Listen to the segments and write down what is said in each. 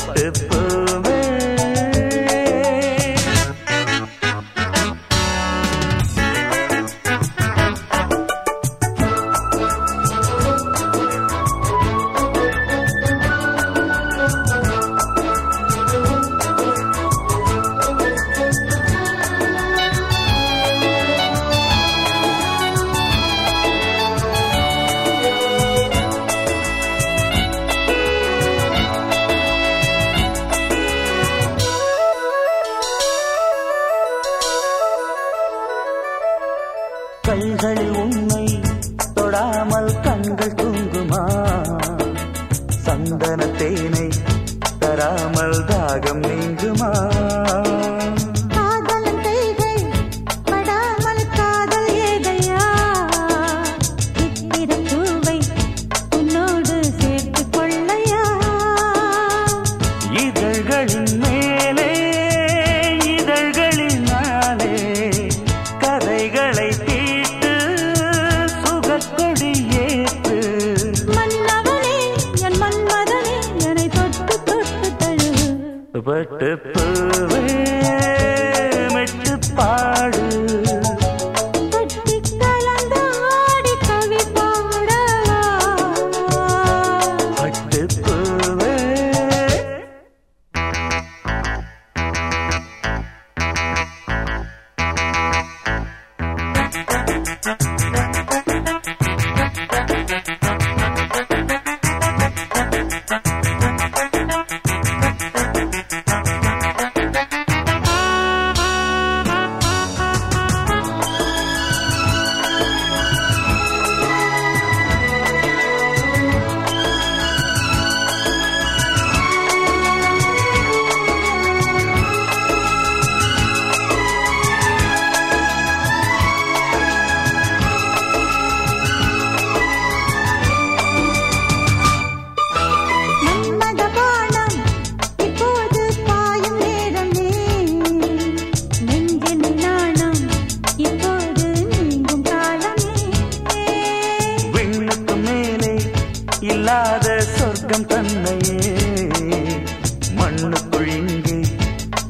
பட்டு பூமி உன்னை தொடாமல் கண்கள் தூங்குமா? சந்தன தேனை தராமல் தாகம் நீங்குமா? இதழ்களின் மேலே இதழ்களினாலே கதைகளை பட்டு பூவே மெட்டு பாடு.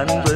அன்பு